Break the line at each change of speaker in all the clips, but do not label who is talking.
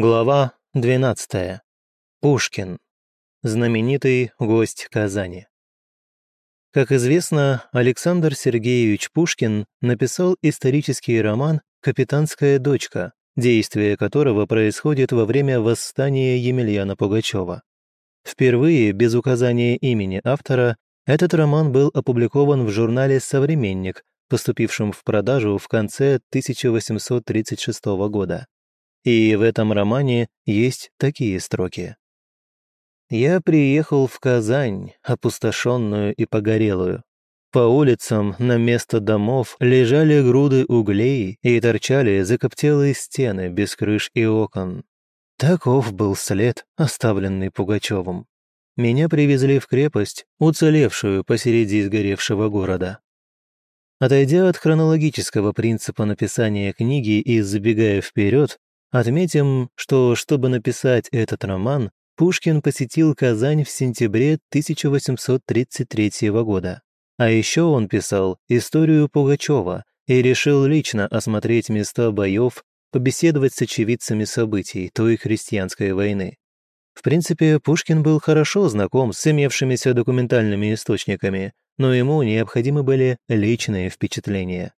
Глава 12. Пушкин. Знаменитый гость Казани. Как известно, Александр Сергеевич Пушкин написал исторический роман «Капитанская дочка», действие которого происходит во время восстания Емельяна Пугачева. Впервые, без указания имени автора, этот роман был опубликован в журнале «Современник», поступившем в продажу в конце 1836 года. И в этом романе есть такие строки. «Я приехал в Казань, опустошенную и погорелую. По улицам на место домов лежали груды углей и торчали закоптелые стены без крыш и окон. Таков был след, оставленный Пугачевым. Меня привезли в крепость, уцелевшую посреди сгоревшего города. Отойдя от хронологического принципа написания книги и забегая вперед, Отметим, что, чтобы написать этот роман, Пушкин посетил Казань в сентябре 1833 года. А еще он писал историю Пугачева и решил лично осмотреть места боев, побеседовать с очевидцами событий той христианской войны. В принципе, Пушкин был хорошо знаком с имевшимися документальными источниками, но ему необходимы были личные впечатления.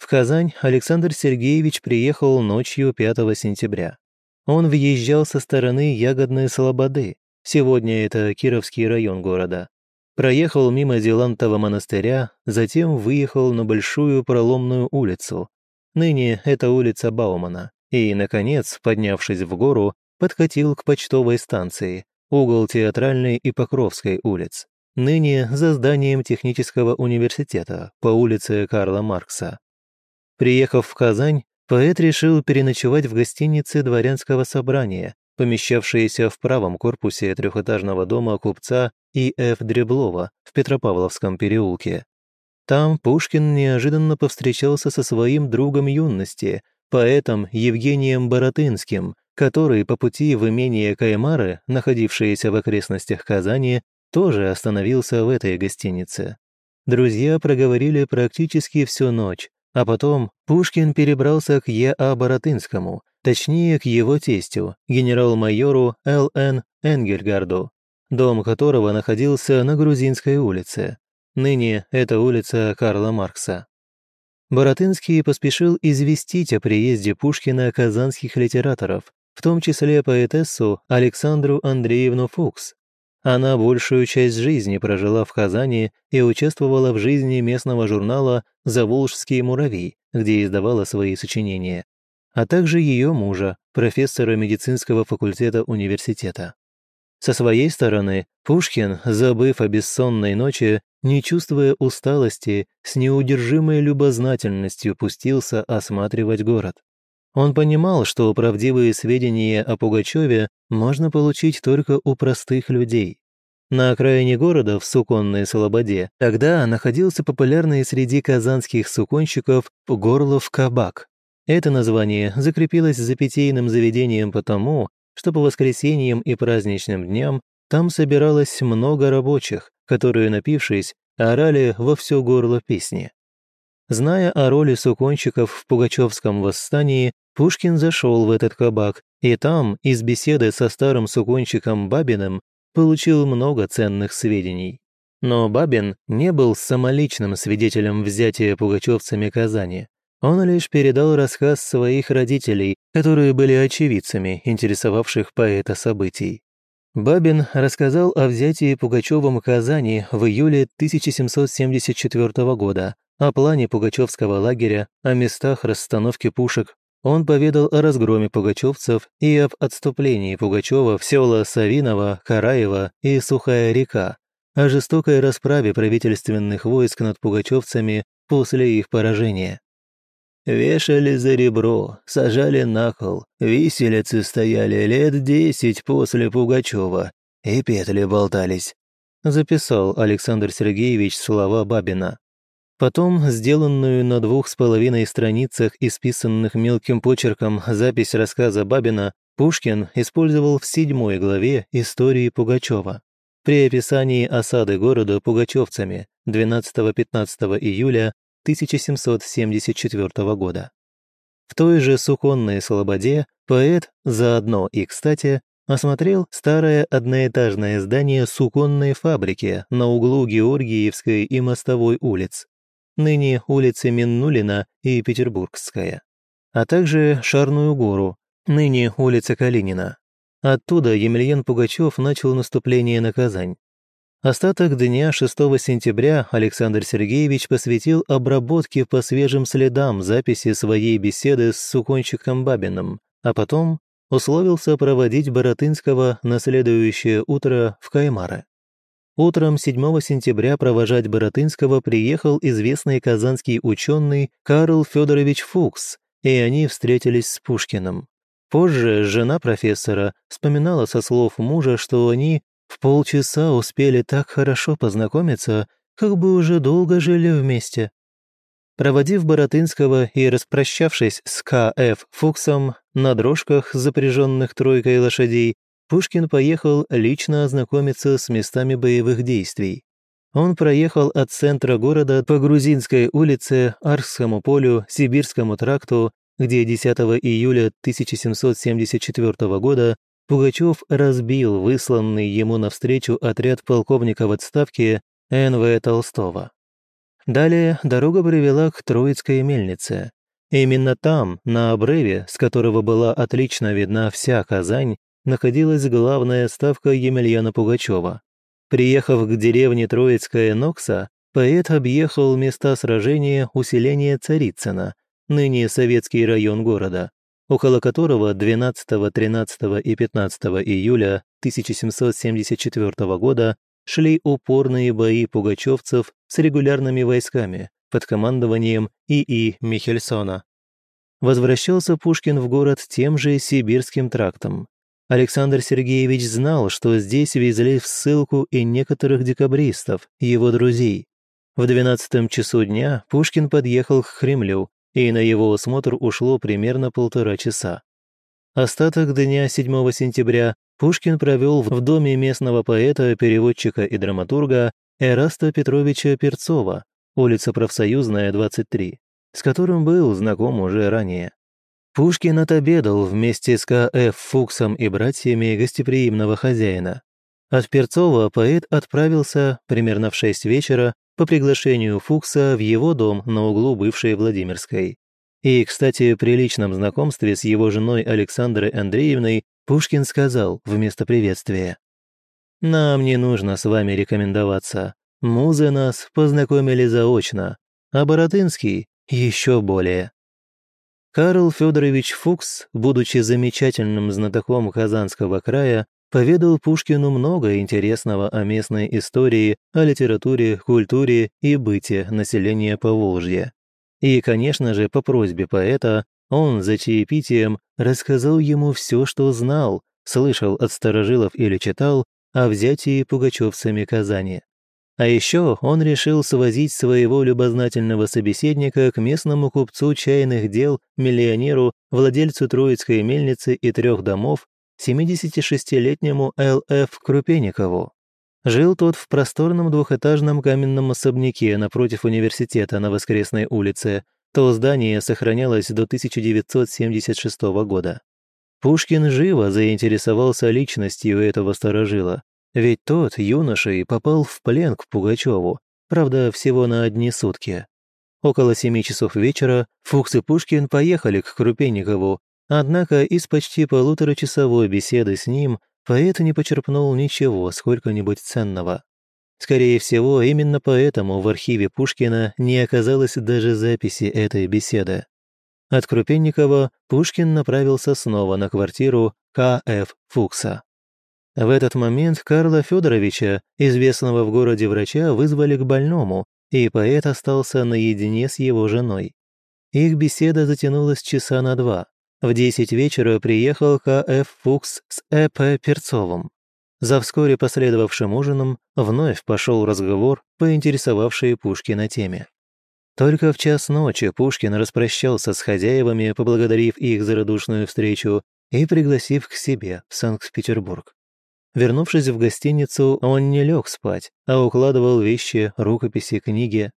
В Казань Александр Сергеевич приехал ночью 5 сентября. Он въезжал со стороны Ягодной Слободы, сегодня это Кировский район города. Проехал мимо Зелантова монастыря, затем выехал на Большую Проломную улицу. Ныне это улица Баумана. И, наконец, поднявшись в гору, подкатил к почтовой станции, угол Театральной и Покровской улиц. Ныне за зданием технического университета по улице Карла Маркса. Приехав в Казань, поэт решил переночевать в гостинице дворянского собрания, помещавшейся в правом корпусе трехэтажного дома купца И.Ф. Дреблова в Петропавловском переулке. Там Пушкин неожиданно повстречался со своим другом юности, поэтом Евгением Боротынским, который по пути в имение Каймары, находившееся в окрестностях Казани, тоже остановился в этой гостинице. Друзья проговорили практически всю ночь, а потом Пушкин перебрался к Е.А. Боротынскому, точнее к его тестю, генерал-майору Л.Н. Энгельгарду, дом которого находился на Грузинской улице. Ныне это улица Карла Маркса. Боротынский поспешил известить о приезде Пушкина казанских литераторов, в том числе поэтессу Александру Андреевну Фукс, она большую часть жизни прожила в Казани и участвовала в жизни местного журнала «Заволжский муравей», где издавала свои сочинения, а также ее мужа, профессора медицинского факультета университета. Со своей стороны, Пушкин, забыв о бессонной ночи, не чувствуя усталости, с неудержимой любознательностью пустился осматривать город. Он понимал, что правдивые сведения о Пугачеве можно получить только у простых людей. На окраине города, в Суконной Слободе, тогда находился популярный среди казанских суконщиков Горлов кабак. Это название закрепилось за питейным заведением потому, что по воскресеньям и праздничным дням там собиралось много рабочих, которые, напившись, орали во все горло песни. Зная о роли суконщиков в Пугачевском восстании, Пушкин зашел в этот кабак, и там, из беседы со старым суконщиком Бабиным, получил много ценных сведений. Но Бабин не был самоличным свидетелем взятия пугачевцами Казани. Он лишь передал рассказ своих родителей, которые были очевидцами, интересовавших поэта событий. Бабин рассказал о взятии Пугачевым Казани в июле 1774 года, о плане пугачевского лагеря, о местах расстановки пушек. Он поведал о разгроме пугачевцев и об отступлении Пугачева в села Савиново, Караево и Сухая река, о жестокой расправе правительственных войск над пугачевцами после их поражения. Вешали за ребро, сажали на кол, виселицы стояли лет десять после Пугачева, и петли болтались. Записал Александр Сергеевич слова Бабина. Потом сделанную на двух с половиной страницах, исписанных мелким почерком, запись рассказа Бабина Пушкин использовал в седьмой главе истории Пугачева при описании осады города пугачевцами 12-15 июля 1774 года. В той же Суконной Слободе поэт, заодно и кстати, осмотрел старое одноэтажное здание суконной фабрики на углу Георгиевской и Мостовой улиц, ныне улицы Миннулина и Петербургская, а также Шарную гору, ныне улица Калинина. Оттуда Емельян Пугачев начал наступление на Казань. Остаток дня 6 сентября Александр Сергеевич посвятил обработке по свежим следам записи своей беседы с Сукончиком Бабиным, а потом условился проводить Боротынского на следующее утро в Каймары. Утром 7 сентября провожать Боротынского приехал известный казанский ученый Карл Федорович Фукс, и они встретились с Пушкиным. Позже жена профессора вспоминала со слов мужа, что они в полчаса успели так хорошо познакомиться, как бы уже долго жили вместе. Проводив Боротынского и распрощавшись с К.Ф. Фуксом на дрожках, запряженных тройкой лошадей, Пушкин поехал лично ознакомиться с местами боевых действий. Он проехал от центра города по Грузинской улице, Арскому полю, Сибирскому тракту, где 10 июля 1774 года Пугачев разбил высланный ему навстречу отряд полковника в отставке Н.В. Толстого. Далее дорога привела к Троицкой мельнице. Именно там, на обрыве, с которого была отлично видна вся Казань, находилась главная ставка Емельяна Пугачева. Приехав к деревне Троицкая Нокса, поэт объехал места сражения усиления Царицына, ныне советский район города, около которого 12, 13 и 15 июля 1774 года шли упорные бои пугачевцев с регулярными войсками под командованием И.И. Михельсона. Возвращался Пушкин в город тем же Сибирским трактом. Александр Сергеевич знал, что здесь везли в ссылку и некоторых декабристов, его друзей. В 12 часу дня Пушкин подъехал к Кремлю, и на его осмотр ушло примерно полтора часа. Остаток дня 7 сентября Пушкин провел в доме местного поэта, переводчика и драматурга Эраста Петровича Перцова, улица Профсоюзная, 23, с которым был знаком уже ранее. Пушкин отобедал вместе с К.Ф. Фуксом и братьями гостеприимного хозяина. От Перцова поэт отправился примерно в 6 вечера по приглашению Фукса в его дом на углу бывшей Владимирской. И, кстати, при личном знакомстве с его женой Александрой Андреевной Пушкин сказал вместо приветствия. «Нам не нужно с вами рекомендоваться. Музы нас познакомили заочно, а Боротынский еще более». Карл Федорович Фукс, будучи замечательным знатоком Казанского края, поведал Пушкину много интересного о местной истории, о литературе, культуре и быте населения Поволжья. И, конечно же, по просьбе поэта, он за чаепитием рассказал ему все, что знал, слышал от старожилов или читал о взятии пугачевцами Казани. А еще он решил свозить своего любознательного собеседника к местному купцу чайных дел, миллионеру, владельцу Троицкой мельницы и трех домов, 76-летнему Л.Ф. Крупеникову. Жил тот в просторном двухэтажном каменном особняке напротив университета на Воскресной улице. То здание сохранялось до 1976 года. Пушкин живо заинтересовался личностью этого сторожила, ведь тот, юношей, попал в плен к Пугачеву, правда, всего на одни сутки. Около семи часов вечера Фукс и Пушкин поехали к Крупенникову, Однако из почти полуторачасовой беседы с ним поэт не почерпнул ничего сколько-нибудь ценного. Скорее всего, именно поэтому в архиве Пушкина не оказалось даже записи этой беседы. От Крупенникова Пушкин направился снова на квартиру К.Ф. Фукса. В этот момент Карла Федоровича, известного в городе врача, вызвали к больному, и поэт остался наедине с его женой. Их беседа затянулась часа на два. В 10 вечера приехал К.Ф. Фукс с Э.П. Перцовым. За вскоре последовавшим ужином вновь пошел разговор, поинтересовавший Пушкина теме. Только в час ночи Пушкин распрощался с хозяевами, поблагодарив их за радушную встречу и пригласив к себе в Санкт-Петербург. Вернувшись в гостиницу, он не лег спать, а укладывал вещи, рукописи, книги.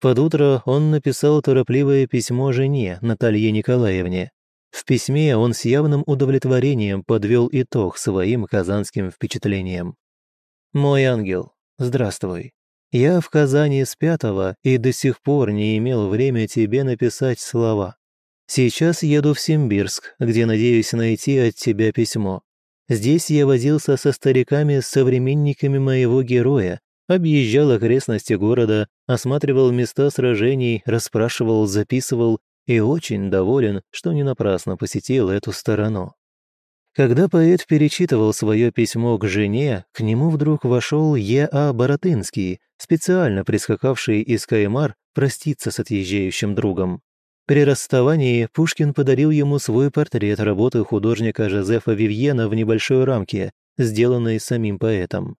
Под утро он написал торопливое письмо жене Наталье Николаевне. В письме он с явным удовлетворением подвел итог своим казанским впечатлениям. «Мой ангел, здравствуй. Я в Казани с пятого и до сих пор не имел время тебе написать слова. Сейчас еду в Симбирск, где надеюсь найти от тебя письмо. Здесь я возился со стариками, современниками моего героя, объезжал окрестности города, осматривал места сражений, расспрашивал, записывал и очень доволен, что не напрасно посетил эту сторону. Когда поэт перечитывал свое письмо к жене, к нему вдруг вошел Е.А. Боротынский, специально прискакавший из Каймар проститься с отъезжающим другом. При расставании Пушкин подарил ему свой портрет работы художника Жозефа Вивьена в небольшой рамке, сделанной самим поэтом.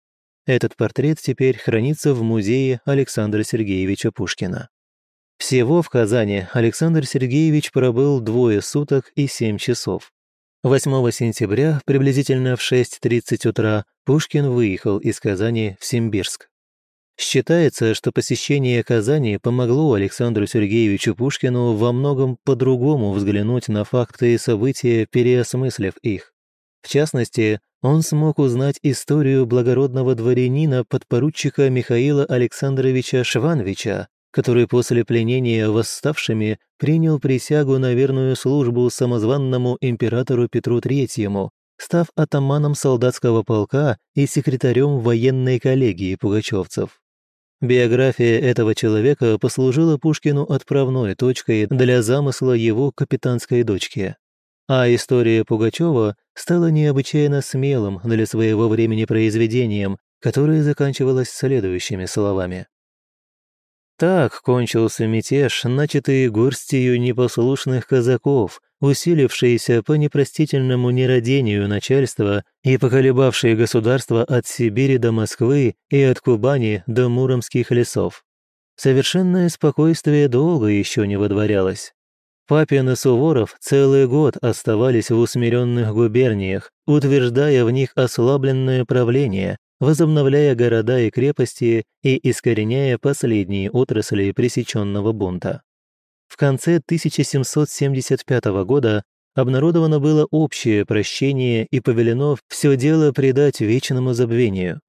Этот портрет теперь хранится в музее Александра Сергеевича Пушкина. Всего в Казани Александр Сергеевич пробыл двое суток и семь часов. 8 сентября, приблизительно в 6.30 утра, Пушкин выехал из Казани в Симбирск. Считается, что посещение Казани помогло Александру Сергеевичу Пушкину во многом по-другому взглянуть на факты и события, переосмыслив их. В частности, он смог узнать историю благородного дворянина подпоручика Михаила Александровича Швановича, который после пленения восставшими принял присягу на верную службу самозванному императору Петру III, став атаманом солдатского полка и секретарем военной коллегии пугачевцев. Биография этого человека послужила Пушкину отправной точкой для замысла его капитанской дочки. А история Пугачева стала необычайно смелым для своего времени произведением, которое заканчивалось следующими словами. Так кончился мятеж, начатый горстью непослушных казаков, усилившийся по непростительному нерадению начальства и поколебавшие государство от Сибири до Москвы и от Кубани до Муромских лесов. Совершенное спокойствие долго еще не водворялось. Папин и Суворов целый год оставались в усмиренных губерниях, утверждая в них ослабленное правление, возобновляя города и крепости и искореняя последние отрасли пресеченного бунта. В конце 1775 года обнародовано было общее прощение и повелено все дело предать вечному забвению.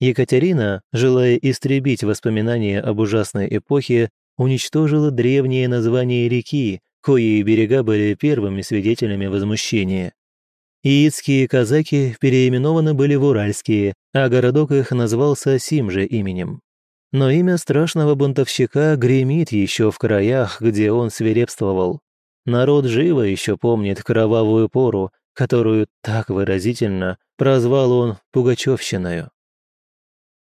Екатерина, желая истребить воспоминания об ужасной эпохе, уничтожила древнее название реки, кои берега были первыми свидетелями возмущения. Иитские казаки переименованы были в Уральские, а городок их назвался сим же именем. Но имя страшного бунтовщика гремит еще в краях, где он свирепствовал. Народ живо еще помнит кровавую пору, которую так выразительно прозвал он Пугачевщиною.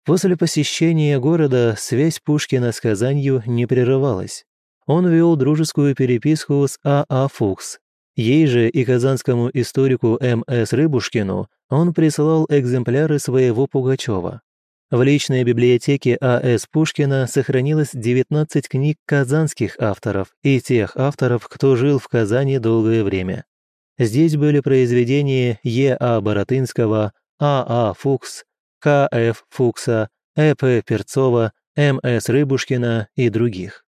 После посещения города связь Пушкина с Казанью не прерывалась. Он вел дружескую переписку с А.А. А Фукс, Ей же и казанскому историку М.С. Рыбушкину он присылал экземпляры своего Пугачева. В личной библиотеке А.С. Пушкина сохранилось 19 книг казанских авторов и тех авторов, кто жил в Казани долгое время. Здесь были произведения Е.А. Боротынского, А.А. Фукс, К.Ф. Фукса, Э.П. Перцова, М.С. Рыбушкина и других.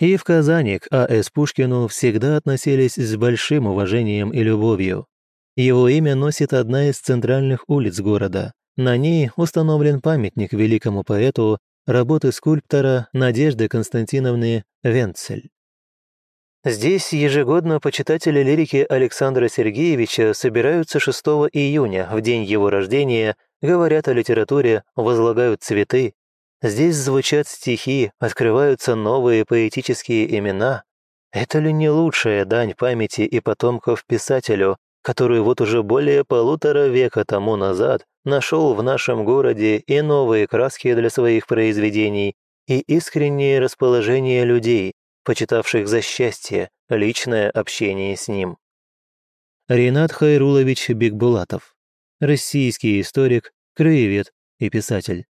И в Казани к А.С. Пушкину всегда относились с большим уважением и любовью. Его имя носит одна из центральных улиц города. На ней установлен памятник великому поэту работы скульптора Надежды Константиновны Венцель. Здесь ежегодно почитатели лирики Александра Сергеевича собираются 6 июня, в день его рождения, говорят о литературе, возлагают цветы, Здесь звучат стихи, открываются новые поэтические имена. Это ли не лучшая дань памяти и потомков писателю, который вот уже более полутора века тому назад нашел в нашем городе и новые краски для своих произведений, и искреннее расположение людей, почитавших за счастье личное общение с ним. Ренат Хайрулович Бекбулатов, российский историк, краевед и писатель.